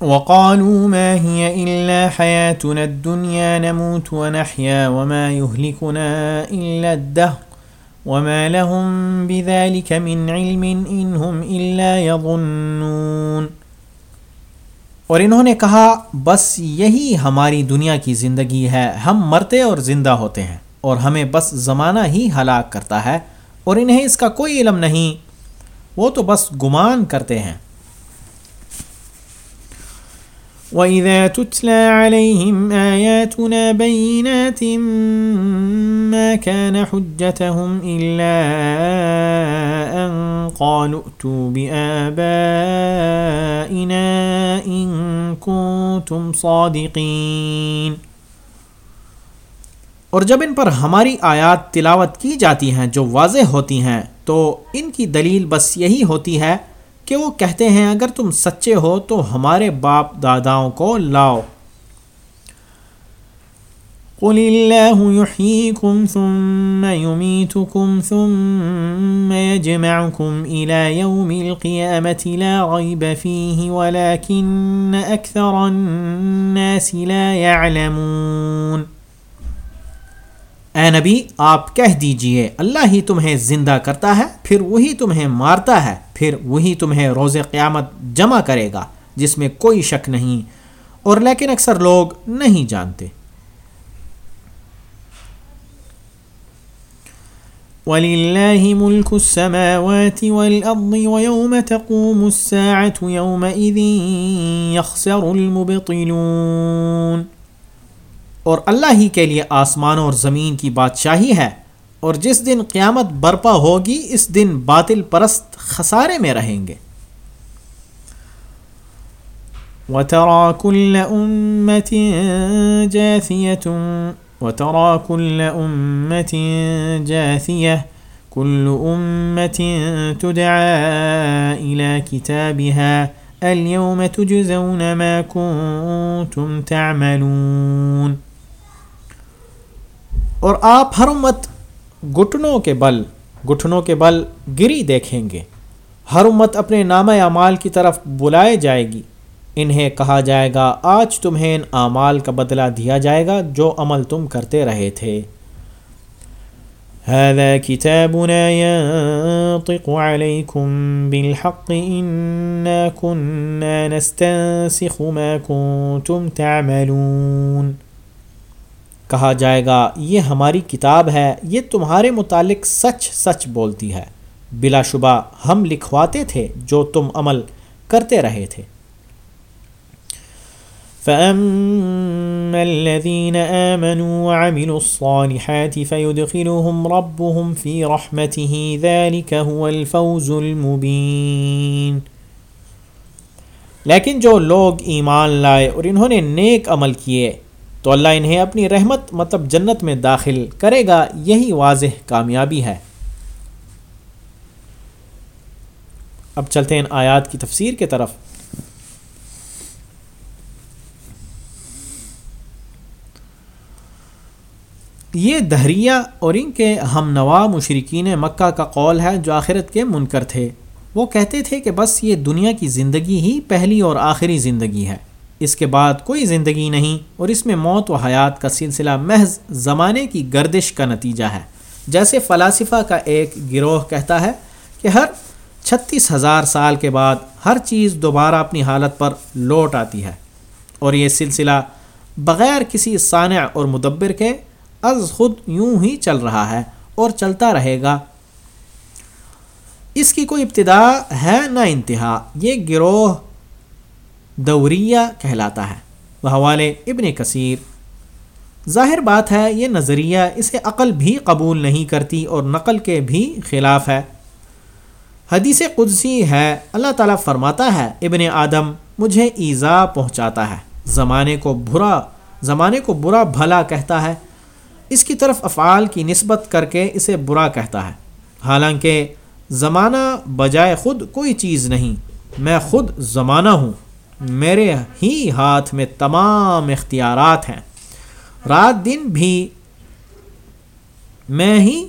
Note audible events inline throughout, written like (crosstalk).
وقالوا ما هي إلا حياتنا الدنيا نموت ونحيا وما يهلكنا إلا الدهر وما لهم بذلك من علم إن هم إلا يظنون۔ اور انہوں نے کہا، بس یہی ہماری دنیا کی زندگی ہے، ہم مرتے اور زندہ ہوتے ہیں، اور ہمیں بس زمانہ ہی ہلاک کرتا ہے، اور انہیں اس کا کوئی علم نہیں۔ وہ تو بس گمان کرتے ہیں۔ وَإِذَا تُتْلَى عَلَيْهِمْ آيَاتُنَا بَيِّنَاتٍ مَا كَانَ حُجَّتَهُمْ إِلَّا أَن قَالُوا ائْتُوا بِآبَائِنَا إِن كُنتُمْ صَادِقِينَ۔ اور جب ان پر ہماری آیات تلاوت کی جاتی ہیں جو واضح ہوتی ہیں، تو ان کی دلیل بس یہی ہوتی ہے کہ وہ کہتے ہیں، اگر تم سچے ہو تو ہمارے باپ داداؤں کو لاؤ۔ قل اللہ يحييكم ثم يميتكم ثم يجمعكم إلى يوم القيامة لا غيب فيه ولكن أكثر الناس لا يعلمون۔ اے نبی، آپ کہہ دیجیے، اللہ ہی تمہیں زندہ کرتا ہے، پھر وہی تمہیں مارتا ہے، پھر وہی تمہیں روز قیامت جمع کرے گا، جس میں کوئی شک نہیں، اور لیکن اکثر لوگ نہیں جانتے۔ وَلِلَّهِ مُلْكُ السَّمَاوَاتِ وَالْأَرْضِ وَيَوْمَ تَقُومُ السَّاعَةُ يَوْمَئِذٍ يَخْسَرُ الْمُبْطِلُونَ اور اللہ ہی کے لیے آسمان اور زمین کی بادشاہی ہے، اور جس دن قیامت برپا ہوگی، اس دن باطل پرست خسارے میں رہیں گے۔ وَتَرَى كُلَّ أُمَّةٍ جَاثِيَةٌ، وَتَرَى كُلَّ أُمَّةٍ جَاثِيَةٌ، كُلُّ أُمَّةٍ تُدْعَى إِلَى كِتَابِهَا، الْيَوْمَ تُجْزَوْنَ مَا كُنْتُمْ تَعْمَلُونَ۔ اور آپ ہر امت گھٹنوں کے بل، گھٹنوں کے بل گری دیکھیں گے۔ ہر امت اپنے نام اعمال کی طرف بلائے جائے گی۔ انہیں کہا جائے گا، آج تمہیں ان اعمال کا بدلہ دیا جائے گا جو عمل تم کرتے رہے تھے۔ هذا كتابنا ينطق عليكم بالحق، إنا كنا نستنسخ ما كنتم تعملون۔ کہا جائے گا، یہ ہماری کتاب ہے، یہ تمہارے متعلق سچ سچ بولتی ہے۔ بلا شبہ ہم لکھواتے تھے جو تم عمل کرتے رہے تھے۔ فَأَمَّا الَّذِينَ آمَنُوا وَعَمِلُوا الصَّالِحَاتِ فَيُدْخِلُهُمْ رَبُّهُمْ فِي رَحْمَتِهِ ذَلِكَ هُوَ الْفَوْزُ الْمُبِينَ۔ لیکن جو لوگ ایمان لائے اور انہوں نے نیک عمل کیے تو اللہ انہیں اپنی رحمت مطلب جنت میں داخل کرے گا، یہی واضح کامیابی ہے۔ اب چلتے ہیں آیات کی تفسیر کے طرف۔ یہ دہریہ اور ان کے ہم نوا مشرقین مکہ کا قول ہے جو آخرت کے منکر تھے۔ وہ کہتے تھے کہ بس یہ دنیا کی زندگی ہی پہلی اور آخری زندگی ہے۔ اس کے بعد کوئی زندگی نہیں اور اس میں موت و حیات کا سلسلہ محض زمانے کی گردش کا نتیجہ ہے۔ جیسے فلاسفہ کا ایک گروہ کہتا ہے کہ ہر چھتیس ہزار سال کے بعد ہر چیز دوبارہ اپنی حالت پر لوٹ آتی ہے اور یہ سلسلہ بغیر کسی صانع اور مدبر کے از خود یوں ہی چل رہا ہے اور چلتا رہے گا۔ اس کی کوئی ابتدا ہے نہ انتہا۔ یہ گروہ دوریہ کہلاتا ہے۔ وہ حوالے ابن کثیر۔ ظاہر بات ہے، یہ نظریہ اسے عقل بھی قبول نہیں کرتی اور نقل کے بھی خلاف ہے۔ حدیث قدسی ہے، اللہ تعالیٰ فرماتا ہے، ابن آدم مجھے ایزا پہنچاتا ہے۔ زمانے کو برا، زمانے کو برا بھلا کہتا ہے۔ اس کی طرف افعال کی نسبت کر کے اسے برا کہتا ہے۔ حالانکہ زمانہ بجائے خود کوئی چیز نہیں، میں خود زمانہ ہوں۔ میرے ہی ہاتھ میں تمام اختیارات ہیں۔ رات دن بھی میں ہی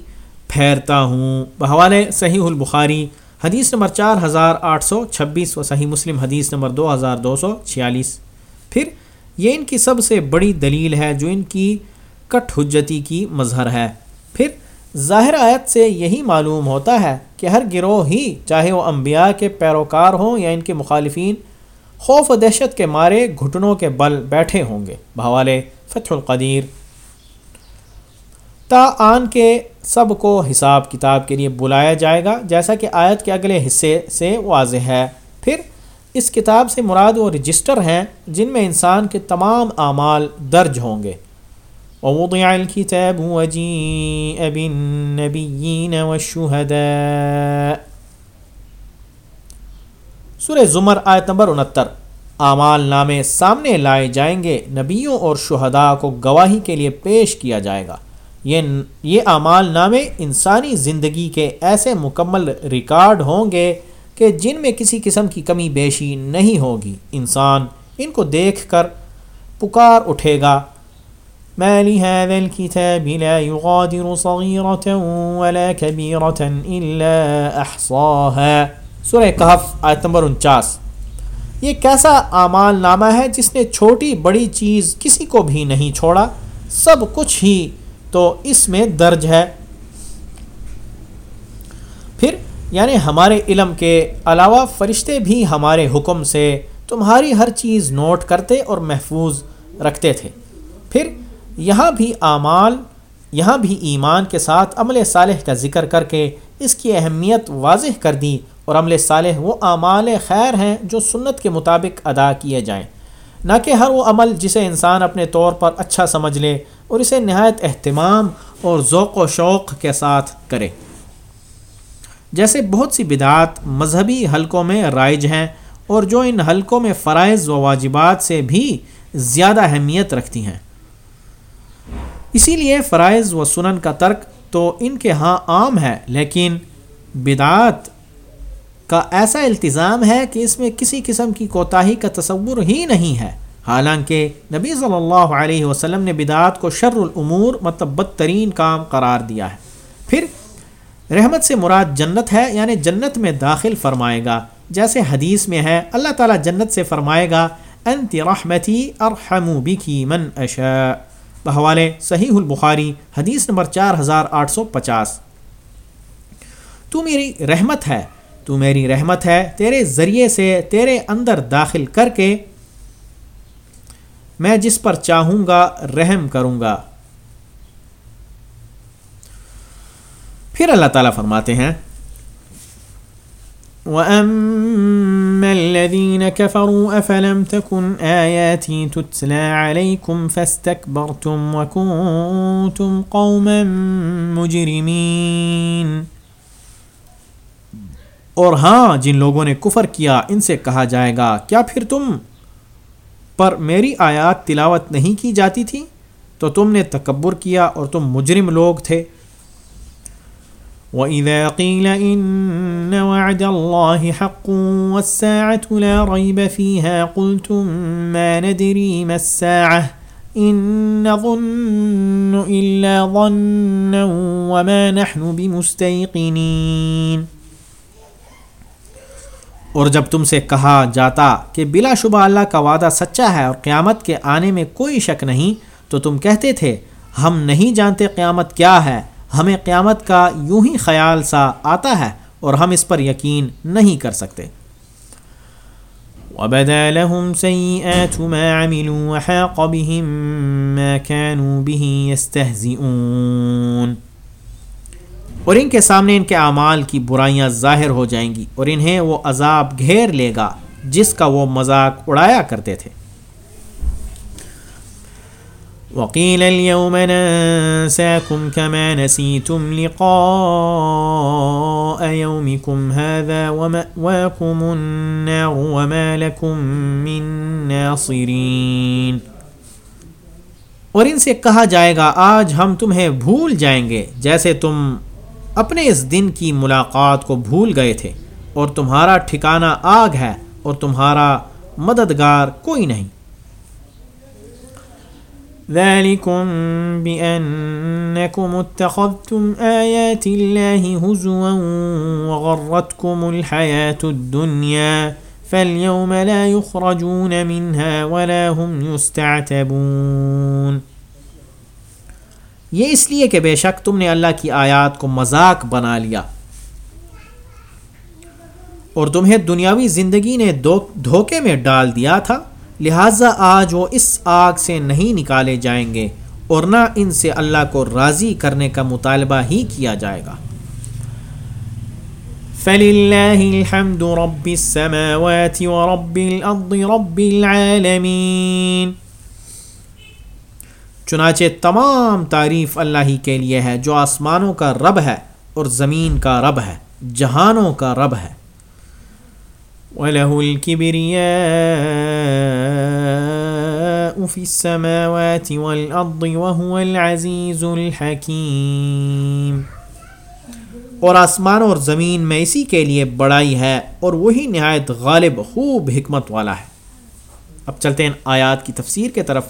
پھیرتا ہوں۔ بحوالے صحیح البخاری، حدیث نمبر چار ہزار آٹھ سو چھبیس و صحیح مسلم، حدیث نمبر دو ہزار دو سو چھیالیس۔ پھر یہ ان کی سب سے بڑی دلیل ہے جو ان کی کٹ حجتی کی مظہر ہے۔ پھر ظاہر آیت سے یہی معلوم ہوتا ہے کہ ہر گروہ ہی، چاہے وہ انبیاء کے پیروکار ہوں یا ان کے مخالفین خوف و دہشت کے مارے گھٹنوں کے بل بیٹھے ہوں گے۔ بحوالے فتح القدیر۔ تا آن کے سب کو حساب کتاب کے لیے بلایا جائے گا، جیسا کہ آیت کے اگلے حصے سے واضح ہے۔ پھر اس کتاب سے مراد وہ رجسٹر ہیں جن میں انسان کے تمام اعمال درج ہوں گے۔ ووضع الكتاب وجيء بالنبيين والشهداء سورہ زمر آیت نمبر انہتر۔ اعمال نامے سامنے لائے جائیں گے، نبیوں اور شہداء کو گواہی کے لیے پیش کیا جائے گا۔ یہ یہ اعمال نامے انسانی زندگی کے ایسے مکمل ریکارڈ ہوں گے کہ جن میں کسی قسم کی کمی بیشی نہیں ہوگی۔ انسان ان کو دیکھ کر پکار اٹھے گا، ما لهذا سورہ کہف، آیت نمبر انچاس۔ یہ کیسا اعمال نامہ ہے جس نے چھوٹی بڑی چیز کسی کو بھی نہیں چھوڑا؟ سب کچھ ہی تو اس میں درج ہے۔ پھر یعنی ہمارے علم کے علاوہ فرشتے بھی ہمارے حکم سے تمہاری ہر چیز نوٹ کرتے اور محفوظ رکھتے تھے۔ پھر، یہاں بھی اعمال، یہاں بھی ایمان کے ساتھ عمل صالح کا ذکر کر کے اس کی اہمیت واضح کر دی اور عمل صالح وہ اعمال خیر ہیں جو سنت کے مطابق ادا کیے جائیں۔ نہ کہ ہر وہ عمل جسے انسان اپنے طور پر اچھا سمجھ لے اور اسے نہایت اہتمام اور ذوق و شوق کے ساتھ کرے۔ جیسے بہت سی بدعات مذہبی حلقوں میں رائج ہیں اور جو ان حلقوں میں فرائض و واجبات سے بھی زیادہ اہمیت رکھتی ہیں۔ اسی لیے فرائض و سنن کا ترک تو ان کے ہاں عام ہے، لیکن بدعات کا ایسا التظام ہے کہ اس میں کسی قسم کی کوتاہی کا تصور ہی نہیں ہے۔ حالانکہ نبی صلی اللہ علیہ وسلم نے بدعات کو شر العمور مطلب بدترین کام قرار دیا ہے۔ پھر رحمت سے مراد جنت ہے یعنی جنت میں داخل فرمائے گا۔ جیسے حدیث میں ہے، اللہ تعالیٰ جنت سے فرمائے گا انت رحمتی ارحم بکی من اشاء۔ بحوالے صحیح البخاری حدیث نمبر چار ہزار آٹھ سو پچاس۔ تو میری رحمت ہے تو میری رحمت ہے، تیرے ذریعے سے تیرے اندر داخل کر کے میں جس پر چاہوں گا رحم کروں گا۔ پھر اللہ تعالیٰ فرماتے ہیں، وَأَمَّا الَّذِينَ كَفَرُوا أَفَلَمْ تَكُنْ آيَاتِي تُتْلَى عَلَيْكُمْ فَاسْتَكْبَرْتُمْ وَكُنْتُمْ قَوْمًا مُجْرِمِينَ۔ اور ہاں جن لوگوں نے کفر کیا، ان سے کہا جائے گا، کیا پھر تم؟ پر میری آیات تلاوت نہیں کی جاتی تھی؟ تو تم نے تکبر کیا اور تم مجرم لوگ تھے۔ وَإِذَا قِيلَ إِنَّ وَعْدَ اللَّهِ حَقٌّ وَالسَّاعَةُ لَا رَيْبَ فِيهَا قُلْتُم مَّا نَدْرِي مَا السَّاعَةُ إِن نَّظُنُّ إِلَّا ظَنًّا وَمَا نَحْنُ بِمُسْتَيْقِنِينَ اور جب تم سے کہا جاتا کہ بلا شبہ اللہ کا وعدہ سچا ہے اور قیامت کے آنے میں کوئی شک نہیں، تو تم کہتے تھے، ہم نہیں جانتے قیامت کیا ہے، ہمیں قیامت کا یوں ہی خیال سا آتا ہے اور ہم اس پر یقین نہیں کر سکتے۔ وَبَدَا لَهُمْ سَيِّئَاتُ مَا عَمِلُوا وَحَاقَ بِهِم مَا كَانُوا بِهِ يَسْتَهْزِئُونَ۔ اور ان کے سامنے ان کے اعمال کی برائیاں ظاہر ہو جائیں گی اور انہیں وہ عذاب گھیر لے گا جس کا وہ مذاق اڑایا کرتے تھے۔ وقيل اليوم ننساكم كما نسيتم لقاء يومكم هذا ومأواكم النار وما لكم من ناصرين۔ اور ان سے کہا جائے گا، آج ہم تمہیں بھول جائیں گے، جیسے تم اپنے اس دن کی ملاقات کو بھول گئے تھے اور تمہارا ٹھکانہ آگ ہے اور تمہارا مددگار کوئی نہیں۔ ذلكم بأنكم اتخذتم آيات الله هزوا وغرتكم الحياة الدنيا فاليوم لا يخرجون منها ولا هم يستعتبون۔ یہ اس لیے کہ بے شک تم نے اللہ کی آیات کو مذاق بنا لیا۔ اور تمہیں دنیاوی زندگی نے دھوکے میں ڈال دیا تھا، لہٰذا آج وہ اس آگ سے نہیں نکالے جائیں گے اور نہ ان سے اللہ کو راضی کرنے کا مطالبہ ہی کیا جائے گا۔ فَلِلَّهِ الْحَمْدُ رَبِّ السَّمَاوَاتِ وَرَبِّ الْأَرْضِ رَبِّ الْعَالَمِينَ چنانچہ تمام تعریف اللہ ہی کے لیے ہے جو آسمانوں کا رب ہے اور زمین کا رب ہے، جہانوں کا رب ہے۔ وَلَهُ الْكِبْرِيَاءُ فِي السَّمَاوَاتِ وَالْأَرْضِ وَهُوَ الْعَزِيزُ الْحَكِيمُ۔ اور آسمان اور زمین میں اسی کے لیے بڑائی ہے اور وہی نہایت غالب، خوب حکمت والا ہے۔ اب چلتے ہیں آیات کی تفسیر کے طرف۔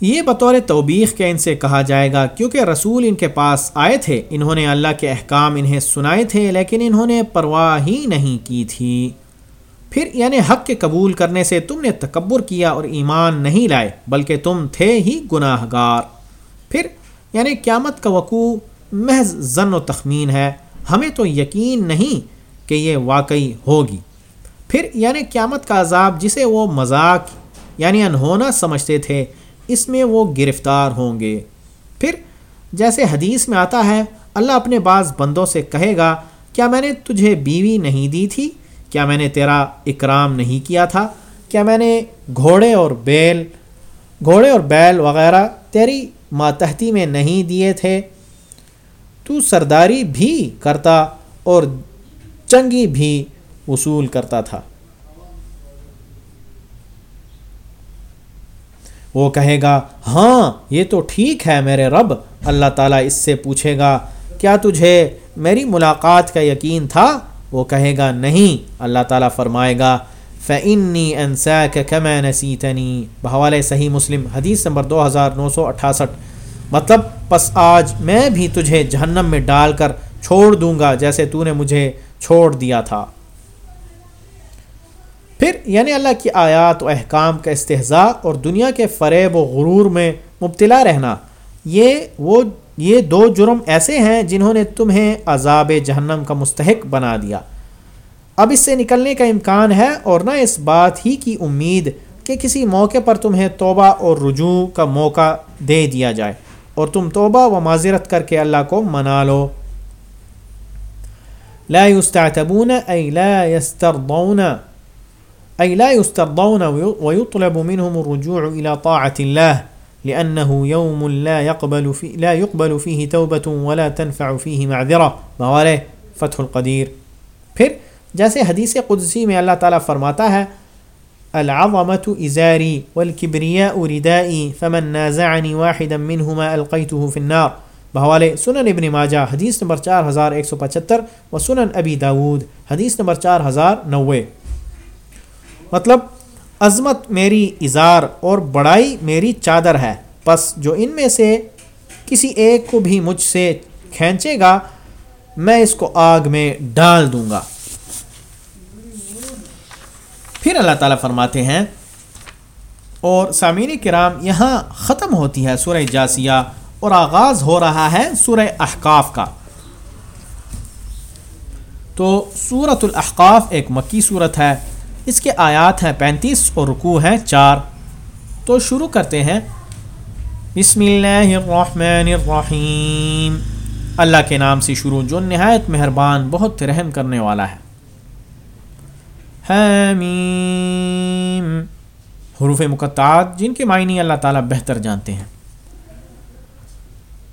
یہ بطور توبیخ کے ان سے کہا جائے گا، کیونکہ رسول ان کے پاس آئے تھے، انہوں نے اللہ کے احکام انہیں سنائے تھے، لیکن انہوں نے پرواہ ہی نہیں کی تھی۔ پھر یعنی حق کے قبول کرنے سے تم نے تکبر کیا اور ایمان نہیں لائے، بلکہ تم تھے ہی گناہ گار پھر یعنی قیامت کا وقوع محض زن و تخمین ہے، ہمیں تو یقین نہیں کہ یہ واقعی ہوگی۔ پھر یعنی قیامت کا عذاب جسے وہ مذاق یعنی انہونا سمجھتے تھے اس میں وہ گرفتار ہوں گے۔ پھر جیسے حدیث میں آتا ہے، اللہ اپنے بعض بندوں سے کہے گا، کیا میں نے تجھے بیوی نہیں دی تھی؟ کیا میں نے تیرا اکرام نہیں کیا تھا؟ کیا میں نے گھوڑے اور بیل، گھوڑے اور بیل وغیرہ تیری ماتحتی میں نہیں دیے تھے؟ تو سرداری بھی کرتا اور چنگی بھی وصول کرتا تھا۔ وہ کہے گا ہاں یہ تو ٹھیک ہے میرے رب، اللہ تعالیٰ اس سے پوچھے گا، کیا تجھے میری ملاقات کا یقین تھا؟ وہ کہے گا، نہیں، اللہ تعالیٰ فرمائے گا فعنی انسا میں نسیتنی بحوالِ صحیح مسلم، حدیث نمبر دو ہزار نو سو اٹھاسٹھ۔ مطلب پس آج میں بھی تجھے جہنم میں ڈال کر چھوڑ دوں گا جیسے تو نے مجھے چھوڑ دیا تھا۔ پھر یعنی اللہ کی آیات و احکام کا استحضاء اور دنیا کے فریب و غرور میں مبتلا رہنا۔ یہ وہ، یہ دو جرم ایسے ہیں جنہوں نے تمہیں عذاب جہنم کا مستحق بنا دیا۔ اب اس سے نکلنے کا امکان ہے اور نہ اس بات ہی کی امید کہ کسی موقع پر تمہیں توبہ اور رجوع کا موقع دے دیا جائے اور تم توبہ و معذرت کر کے اللہ کو منا لو۔ لا يستعتبون أي لا يسترضون أي لا يسترضون ويطلب منهم الرجوع إلى طاعة الله لأنه يوم لا يقبل, في لا يقبل فيه توبة ولا تنفع فيه معذرة. موالے فتح القدیر پھر جیسے حدیث قدسی میں اللہ تعالیٰ فرماتا ہے العظمت ازاری والکبریاء ردائی فمن نازعنی واحدا منهما القیته في النار. بحوالے سنن ابن ماجہ حدیث نمبر چار ہزار ایک سو پچہتر و سنن ابی داود حدیث نمبر چار ہزار نوے. مطلب عظمت میری اظہار اور بڑائی میری چادر ہے۔ پس جو ان میں سے کسی ایک کو بھی مجھ سے کھینچے گا، میں اس کو آگ میں ڈال دوں گا۔ پھر اللہ تعالیٰ فرماتے ہیں، اور سامعین کرام، یہاں ختم ہوتی ہے سورہ جاسیہ اور آغاز ہو رہا ہے سورہ احقاف کا۔ تو سورت الاحقاف ایک مکی صورت ہے۔ اس کے آیات ہیں پینتیس اور رکوع ہیں چار۔ تو شروع کرتے ہیں۔ بسم اللہ الرحمن الرحیم۔ اللہ کے نام سے شروع، جو نہایت مہربان، بہت رحم کرنے والا ہے۔ حمیم حروف مقطعات، جن کے معنی اللہ تعالیٰ بہتر جانتے ہیں۔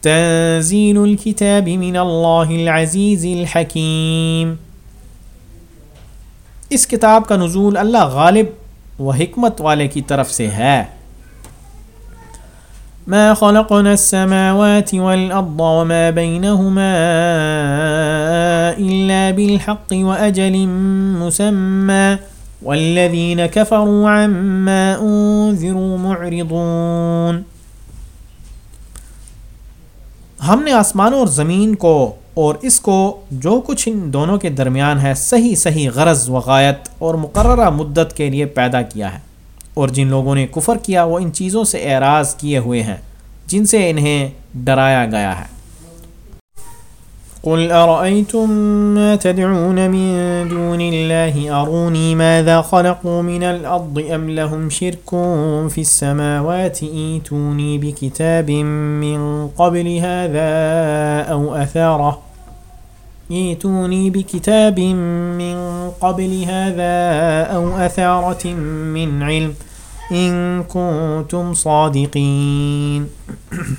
تنزیل الكتاب من اللہ العزیز الحکیم۔ اس کتاب کا نزول اللہ غالب و حکمت والے کی طرف سے ہے۔ ما خلقنا السماوات والأرض وما بينهما إلا بالحق وأجل مسمى والذين كفروا عما أنذروا معرضون۔ ہم نے آسمانوں اور زمین کو اور اس کو جو کچھ ان دونوں کے درمیان ہے، صحیح صحیح غرض وغایت اور مقررہ مدت کے لیے پیدا کیا ہے۔ اور جن لوگوں نے کفر کیا، وہ ان چیزوں سے اعراض کیے ہوئے ہیں، جن سے انہیں ڈرایا گیا ہے۔ قل أرأيتم ما تدعون من دون الله؟ أروني ماذا خلقوا من الأرض أم لهم شرك في السماوات إيتوني بكتاب من قبل هذا أو أثاره ایتونی بکتاب من قبل هذا او اثارت من علم ان کنتم صادقین (coughs)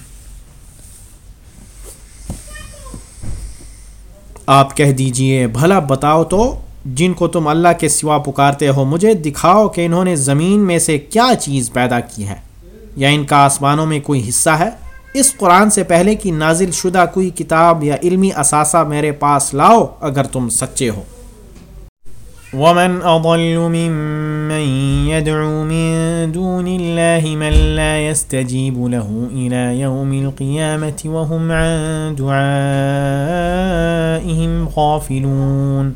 آپ کہہ دیجیے، بھلا بتاؤ تو، جن کو تم اللہ کے سوا پکارتے ہو، مجھے دکھاؤ کہ انہوں نے زمین میں سے کیا چیز پیدا کی ہے؟ یا ان کا آسمانوں میں کوئی حصہ ہے؟ اس قرآن سے پہلے کی نازل شدہ کوئی کتاب یا علمی اثاثہ میرے پاس لاؤ اگر تم سچے ہو۔ ومن اضل ممن يدعو من دون الله من لا يستجيب له الى يوم القيامه وهم عن دعائهم غافلون۔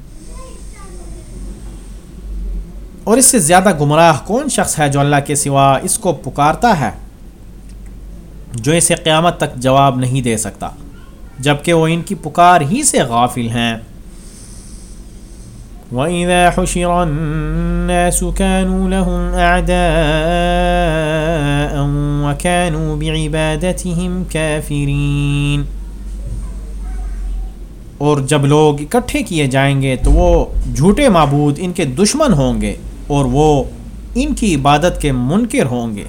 اور اس سے زیادہ گمراہ کون شخص ہے جو اللہ کے سوا اس کو پکارتا ہے؟ جو اسے قیامت تک جواب نہیں دے سکتا، جبکہ وہ ان کی پکار ہی سے غافل ہیں۔ وَإِذَا حُشِرَ النَّاسُ كَانُوا لَهُمْ أَعْدَاءً وَكَانُوا بِعِبَادَتِهِمْ كَافِرِينَ۔ اور جب لوگ اکٹھے کیے جائیں گے تو وہ جھوٹے معبود ان کے دشمن ہوں گے اور وہ ان کی عبادت کے منکر ہوں گے۔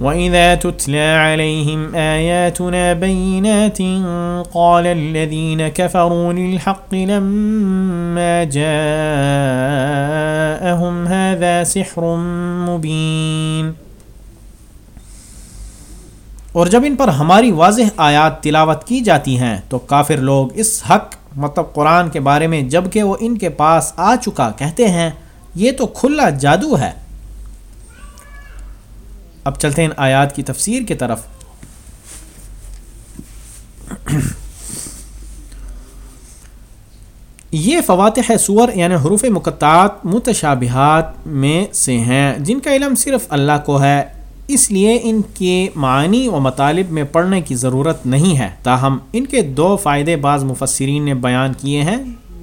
وَإِذَا تُتْلَى عَلَيْهِمْ آيَاتُنَا بَيِّنَاتٍ قَالَ الَّذِينَ كَفَرُوا لِلْحَقِّ لَمَّا جَاءَهُمْ هَذَا سِحْرٌ مُبِينٌ۔ اور جب ان پر ہماری واضح آیات تلاوت کی جاتی ہیں تو کافر لوگ اس حق مطلب قرآن کے بارے میں جبکہ وہ ان کے پاس آ چکا کہتے ہیں، یہ تو کھلا جادو ہے۔ اب چلتے ہیں ان آیات کی تفسیر کی طرف۔ یہ فواتح سور یعنی حروف مقطعات متشابہات میں سے ہیں، جن کا علم صرف اللہ کو ہے، اس لیے ان کے معنی و مطالب میں پڑھنے کی ضرورت نہیں ہے۔ تاہم، ان کے دو فائدے بعض مفسرین نے بیان کیے ہیں،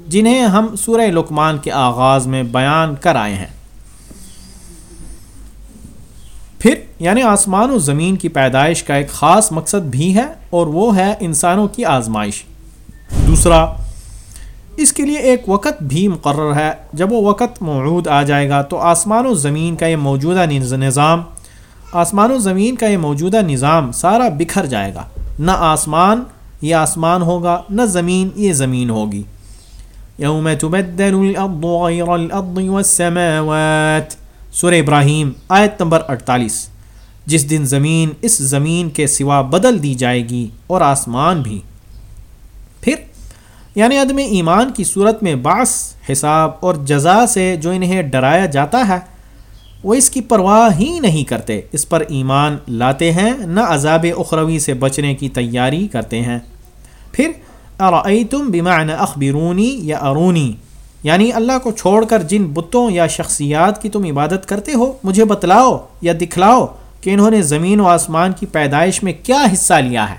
جنہیں ہم سورہ لکمان کے آغاز میں بیان کر آئے ہیں پھر یعنی آسمان و زمین کی پیدائش کا ایک خاص مقصد بھی ہے اور وہ ہے انسانوں کی آزمائش۔ دوسرا، اس کے لیے ایک وقت بھی مقرر ہے۔ جب وہ وقت موجود آ جائے گا تو آسمان و زمین کا یہ موجودہ نظام، آسمان و زمین کا یہ موجودہ نظام سارا بکھر جائے گا۔ نہ آسمان یہ آسمان ہوگا، نہ زمین یہ زمین ہوگی۔ یوم تبدل الارض غیر الارض والسماوات۔ سر ابراہیم، آیت نمبر 48 جس دن زمین اس زمین کے سوا بدل دی جائے گی اور آسمان بھی۔ پھر یعنی عدم ایمان کی صورت میں باس حساب اور جزا سے جو انہیں ڈرایا جاتا ہے، وہ اس کی پرواہ ہی نہیں کرتے۔ اس پر ایمان لاتے ہیں، نہ عذاب اخروی سے بچنے کی تیاری کرتے ہیں۔ پھر ارعیتم بمعنی اخبرونی یا ارونی؟ یعنی اللہ کو چھوڑ کر جن بتوں یا شخصیات کی تم عبادت کرتے ہو، مجھے بتلاؤ یا دکھلاؤ۔ کہ انہوں نے زمین و آسمان کی پیدائش میں کیا حصہ لیا ہے۔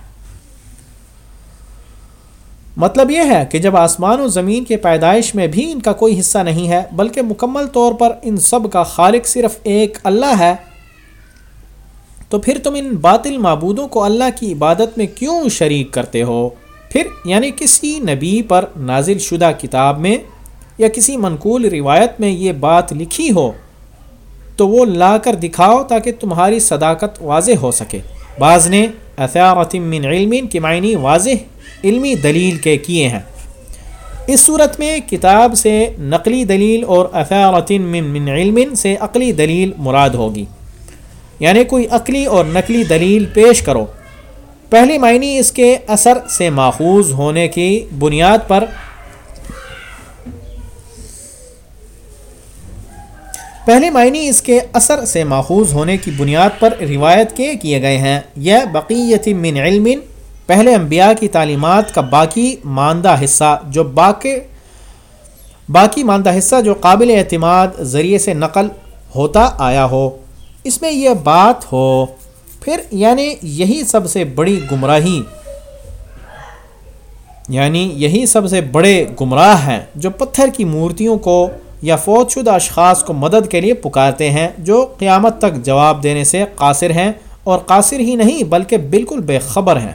مطلب یہ ہے کہ جب آسمان و زمین کے پیدائش میں بھی ان کا کوئی حصہ نہیں ہے، بلکہ مکمل طور پر ان سب کا خالق صرف ایک اللہ ہے، تو پھر تم ان باطل معبودوں کو اللہ کی عبادت میں کیوں شریک کرتے ہو؟ پھر یعنی کسی نبی پر نازل شدہ کتاب میں یا کسی منقول روایت میں یہ بات لکھی ہو؟ تو وہ لا کر دکھاؤ تاکہ تمہاری صداقت واضح ہو سکے۔ بعض نے من علم کی معنی واضح علمی دلیل کے کیے ہیں۔ اس صورت میں کتاب سے نقلی دلیل اور من من علم سے عقلی دلیل مراد ہوگی۔ یعنی کوئی عقلی اور نقلی دلیل پیش کرو۔ پہلی معنی اس کے اثر سے ماخوذ ہونے کی بنیاد پر پہلی معنی اس کے اثر سے ماخوذ ہونے کی بنیاد پر روایت کے کیے گئے ہیں۔ یہ بقیت من علم، پہلے انبیاء کی تعلیمات کا باقی ماندہ حصہ، جو باقی باقی ماندہ حصہ جو قابل اعتماد ذریعے سے نقل ہوتا آیا ہو۔ اس میں یہ بات ہو، پھر یعنی یہی سب سے بڑی گمراہی۔ یعنی یہی سب سے بڑے گمراہ ہیں جو پتھر کی مورتیوں کو یا فوت شدہ اشخاص کو مدد کے لیے پکارتے ہیں جو قیامت تک جواب دینے سے قاصر ہیں اور قاصر ہی نہیں بلکہ بالکل بے خبر ہیں۔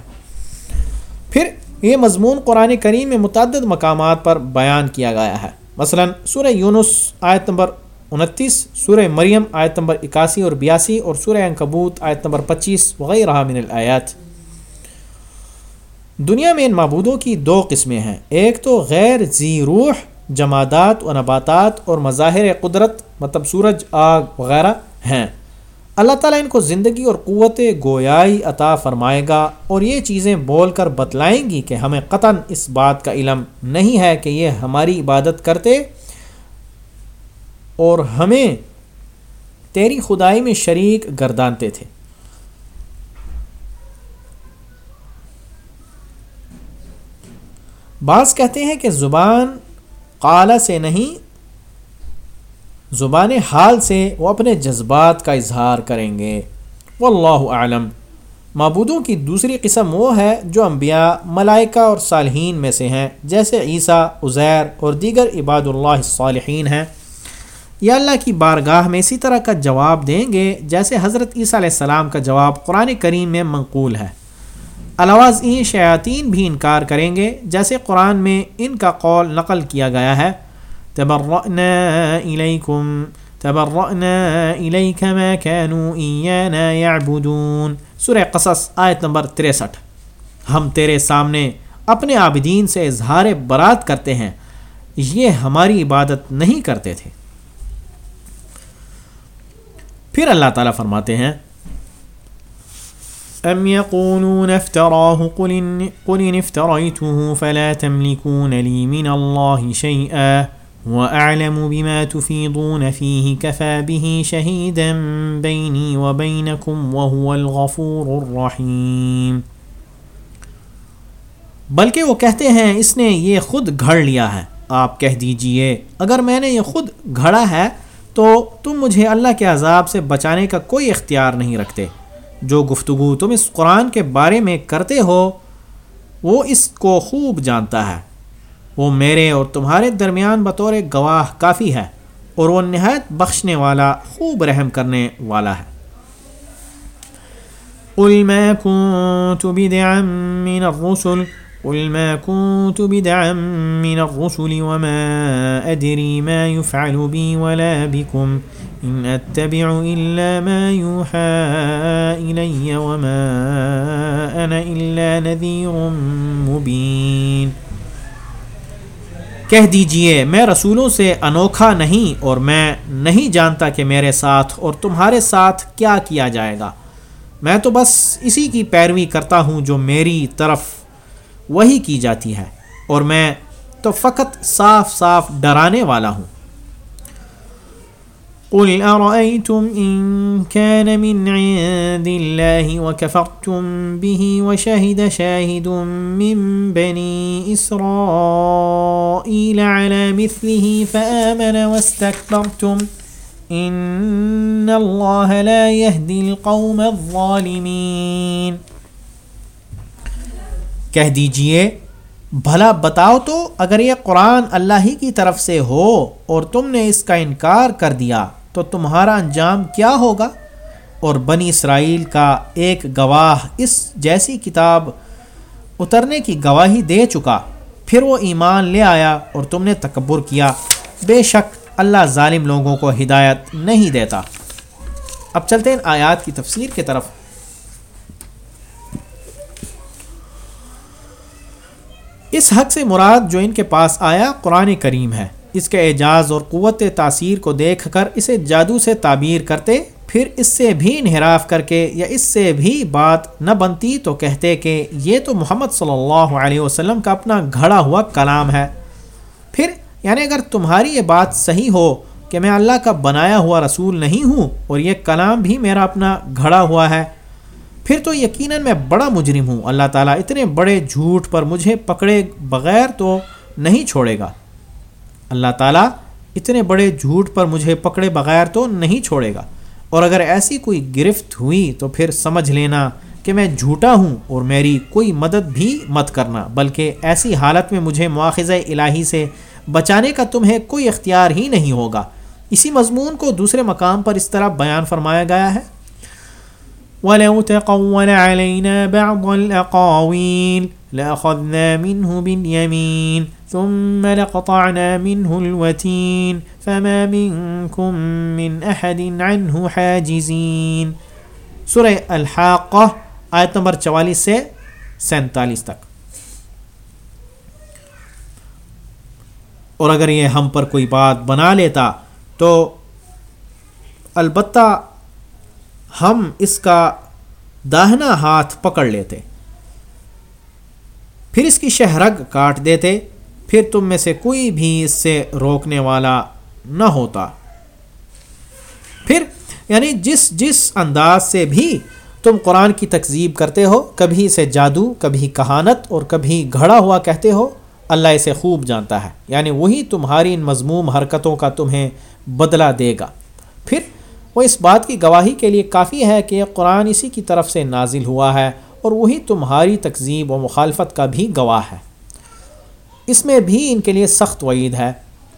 پھر یہ مضمون قرآن کریم میں متعدد مقامات پر بیان کیا گیا ہے۔ مثلا سورہ یونس آیت نمبر انتیس، سورہ مریم آیت نمبر اکاسی اور بیاسی اور سورہ انکبوت آیت نمبر پچیس وغیرہ من الآیات۔ دنیا میں ان معبودوں کی دو قسمیں ہیں۔ ایک تو غیر ذی روح جمادات و نباتات اور مظاہر قدرت مطلب سورج، آگ وغیرہ ہیں۔ اللہ تعالیٰ ان کو زندگی اور قوت گویائی عطا فرمائے گا اور یہ چیزیں بول کر بتلائیں گی کہ ہمیں قطن اس بات کا علم نہیں ہے کہ یہ ہماری عبادت کرتے اور ہمیں تیری خدائی میں شریک گردانتے تھے۔ بعض کہتے ہیں کہ زبان قال سے نہیں، زبان حال سے وہ اپنے جذبات کا اظہار کریں گے۔ واللہ اعلم۔ معبودوں کی دوسری قسم وہ ہے جو انبیاء، ملائکہ اور صالحین میں سے ہیں، جیسے عیسیٰ، عزیر اور دیگر عباد اللہ صالحین ہیں۔ یا اللہ کی بارگاہ میں اسی طرح کا جواب دیں گے جیسے حضرت عیسیٰ علیہ السلام کا جواب قرآن کریم میں منقول ہے۔ الواز این شیاطین بھی انکار کریں گے، جیسے قرآن میں ان کا قول نقل کیا گیا ہے، تبرأنا إليكم، تبرأنا إليك ما كانوا إيانا يعبدون۔ سورہ قصص، آیت نمبر 63 ہم تیرے سامنے اپنے عابدین سے اظہار برات کرتے ہیں، یہ ہماری عبادت نہیں کرتے تھے۔ پھر اللہ تعالیٰ فرماتے ہیں ام يقولون افتراه قل ان, قل ان افتريته فلا تملكون لي من الله شيئا وأعلم بما تفيضون فيه كفى به شهيدا بيني وبينكم وهو الغفور الرحيم۔ بلکہ وہ کہتے ہیں اس نے یہ خود گھڑ لیا ہے۔ آپ کہہ دیجیے اگر میں نے یہ خود گھڑا ہے تو تم مجھے اللہ کے عذاب سے بچانے کا کوئی اختیار نہیں رکھتے۔ جو گفتگو تم اس قرآن کے بارے میں کرتے ہو، وہ اس کو خوب جانتا ہے۔ وہ میرے اور تمہارے درمیان بطور گواہ کافی ہے اور وہ نہایت بخشنے والا، خوب رحم کرنے والا ہے۔ قل ما كنت بدعا من الرسل، قل ما كنت بدعا من الرسل وما أدري ما يفعل بي ولا بكم۔ إن أتبع إلا ما يوحى إلي وما أنا إلا نذير مبين۔ کہہ دیجیے، میں رسولوں سے انوکھا نہیں اور میں نہیں جانتا کہ میرے ساتھ اور تمہارے ساتھ کیا کیا جائے گا۔ میں تو بس اسی کی پیروی کرتا ہوں جو میری طرف وہی کی جاتی ہے اور میں تو فقط صاف صاف ڈرانے والا ہوں۔ قل أرأيتم إن كان من عند الله وكفرتم به وشهد شاهد من بني إسرائيل على مثله فآمن واستكبرتم إن الله لا يهدي القوم الظالمين۔ کہہ دیجیے، بھلا بتاؤ تو اگر یہ قرآن اللہ ہی کی طرف سے ہو اور تم نے اس کا انکار کر دیا۔ تو تمہارا انجام کیا ہوگا؟ اور بنی اسرائیل کا ایک گواہ اس جیسی کتاب اترنے کی گواہی دے چکا۔ پھر وہ ایمان لے آیا اور تم نے تکبر کیا۔ بے شک اللہ ظالم لوگوں کو ہدایت نہیں دیتا۔ اب چلتے ہیں آیات کی تفسیر کی طرف۔ اس حق سے مراد جو ان کے پاس آیا قرآن کریم ہے۔ اس کے اعجاز اور قوت تاثیر کو دیکھ کر اسے جادو سے تعبیر کرتے، پھر اس سے بھی انحراف کر کے یا اس سے بھی بات نہ بنتی تو کہتے کہ یہ تو محمد صلی اللہ علیہ وسلم کا اپنا گھڑا ہوا کلام ہے۔ پھر یعنی اگر تمہاری یہ بات صحیح ہو کہ میں اللہ کا بنایا ہوا رسول نہیں ہوں اور یہ کلام بھی میرا اپنا گھڑا ہوا ہے، پھر تو یقیناً میں بڑا مجرم ہوں۔ اللہ تعالیٰ اتنے بڑے جھوٹ پر مجھے پکڑے بغیر تو نہیں چھوڑے گا۔ اللہ تعالیٰ اتنے بڑے جھوٹ پر مجھے پکڑے بغیر تو نہیں چھوڑے گا۔ اور اگر ایسی کوئی گرفت ہوئی تو پھر سمجھ لینا کہ میں جھوٹا ہوں اور میری کوئی مدد بھی مت کرنا، بلکہ ایسی حالت میں مجھے مواخذ الہی سے بچانے کا تمہیں کوئی اختیار ہی نہیں ہوگا۔ اسی مضمون کو دوسرے مقام پر اس طرح بیان فرمایا گیا ہے۔ وَلَوْ تَقَوَّلَ عَلَيْنَا بَعْضَ الْأَقَاوِيلِ لَأَخَذْنَا مِنْهُ بِالْيَمِينِ ثُمَّ لَقَطَعْنَا مِنْهُ الْوَتِينَ فَمَا مِنْكُمْ مِنْ أَحَدٍ عَنْهُ حَاجِزِينَ. سورہ الحاقہ آیت نمبر چوالیس سے سینتالیس تک. اور اگر یہ ہم پر کوئی بات بنا لیتا تو البتہ ہم اس کا داہنا ہاتھ پکڑ لیتے، پھر اس کی شہرگ کاٹ دیتے پھر تم میں سے کوئی بھی اس سے روکنے والا نہ ہوتا۔ پھر یعنی جس جس انداز سے بھی تم قرآن کی تکذیب کرتے ہو، کبھی اسے جادو، کبھی کہانت اور کبھی گھڑا ہوا کہتے ہو، اللہ اسے خوب جانتا ہے۔ یعنی وہی تمہاری ان مضموم حرکتوں کا تمہیں بدلہ دے گا۔ پھر، وہ اس بات کی گواہی کے لیے کافی ہے کہ قرآن اسی کی طرف سے نازل ہوا ہے اور وہی تمہاری تکذیب و مخالفت کا بھی گواہ ہے۔ اس میں بھی ان کے لیے سخت وعید ہے۔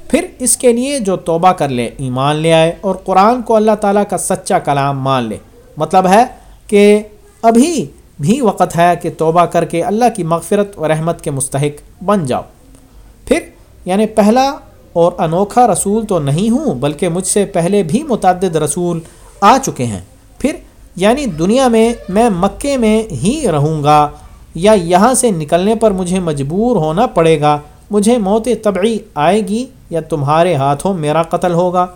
پھر اس کے لیے جو توبہ کر لے، ایمان لے آئے اور قرآن کو اللہ تعالیٰ کا سچا کلام مان لے۔ مطلب ہے کہ ابھی بھی وقت ہے کہ توبہ کر کے اللہ کی مغفرت و رحمت کے مستحق بن جاؤ۔ پھر یعنی پہلا اور انوکھا رسول تو نہیں ہوں، بلکہ مجھ سے پہلے بھی متعدد رسول آ چکے ہیں۔ پھر یعنی دنیا میں میں مکے میں ہی رہوں گا۔ یا یہاں سے نکلنے پر مجھے مجبور ہونا پڑے گا۔ مجھے موت طبعی آئے گی یا تمہارے ہاتھوں میرا قتل ہوگا؟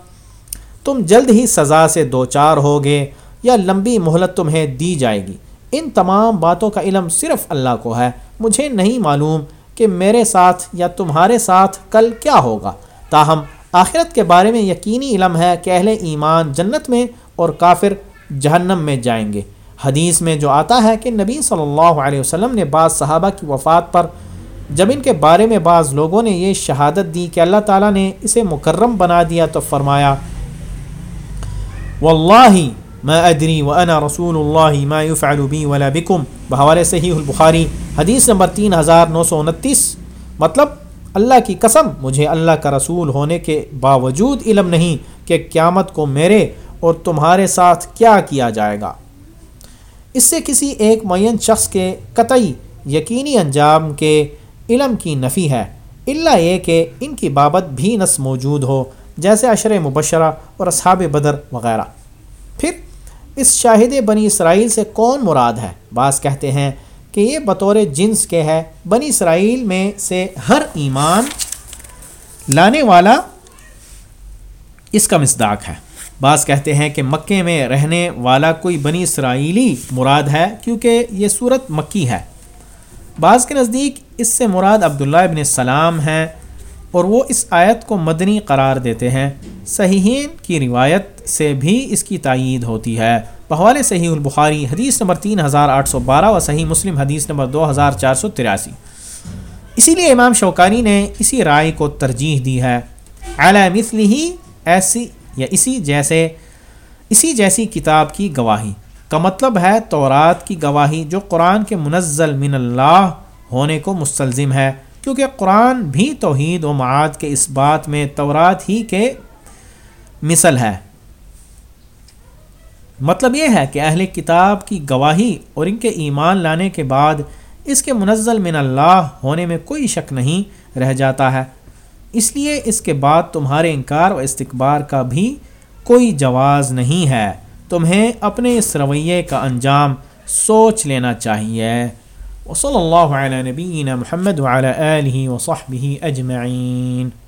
تم جلد ہی سزا سے دو چار ہوگے یا لمبی مہلت تمہیں دی جائے گی۔ ان تمام باتوں کا علم صرف اللہ کو ہے۔ مجھے نہیں معلوم کہ میرے ساتھ یا تمہارے ساتھ کل کیا ہوگا۔ تاہم، آخرت کے بارے میں یقینی علم ہے کہ اہل ایمان جنت میں اور کافر جہنم میں جائیں گے۔ حدیث میں جو آتا ہے کہ نبی صلی اللہ علیہ وسلم نے بعض صحابہ کی وفات پر جب ان کے بارے میں بعض لوگوں نے یہ شہادت دی کہ اللہ تعالیٰ نے اسے مکرم بنا دیا تو فرمایا، واللہ ما ادری و انا رسول اللہ ما يفعل بی ولا بکم. بحوالے صحیح البخاری، حدیث نمبر تین ہزار نو سو انتیس۔ مطلب اللہ کی قسم، مجھے اللہ کا رسول ہونے کے باوجود علم نہیں کہ قیامت کو میرے اور تمہارے ساتھ کیا کیا جائے گا۔ اس سے کسی ایک معین شخص کے قطعی یقینی انجام کے علم کی نفی ہے اللہ یہ کہ ان کی بابت بھی نس موجود ہو، جیسے عشر مبشرہ اور اصحاب بدر وغیرہ۔ پھر، اس شاہد بنی اسرائیل سے کون مراد ہے؟ بعض کہتے ہیں کہ یہ بطور جنس کے ہے۔ بنی اسرائیل میں سے ہر ایمان لانے والا اس کا مصداق ہے۔ بعض کہتے ہیں کہ مکے میں رہنے والا کوئی بنی اسرائیلی مراد ہے کیونکہ یہ صورت مکی ہے۔ بعض کے نزدیک اس سے مراد عبداللہ ابن السلام ہیں اور وہ اس آیت کو مدنی قرار دیتے ہیں۔ صحیحین کی روایت سے بھی اس کی تائید ہوتی ہے۔ بحوال صحیح البخاری حدیث نمبر تین ہزار آٹھ سو بارہ و صحیح مسلم حدیث نمبر دو ہزار چار سو تراسی۔ اسی لیے امام شوکانی نے اسی رائے کو ترجیح دی ہے۔ اعلی مثلی ہی ایسی یا اسی جیسے، اسی جیسی کتاب کی گواہی۔ کا مطلب ہے تورات کی گواہی جو قرآن کے منزل من اللہ ہونے کو مستلزم ہے، کیونکہ قرآن بھی توحید و معاد کے اس بات میں تورات ہی کے مثل ہے۔ مطلب یہ ہے کہ اہل کتاب کی گواہی اور ان کے ایمان لانے کے بعد اس کے منزل من اللہ ہونے میں کوئی شک نہیں رہ جاتا ہے۔ اس لیے اس کے بعد تمہارے انکار و استقبار کا بھی کوئی جواز نہیں ہے۔ تمہیں اپنے اس رویے کا انجام سوچ لینا چاہیے۔ وصلی اللہ علیہ نبینا محمد وعلی آلہ وصحبہ اجمعین۔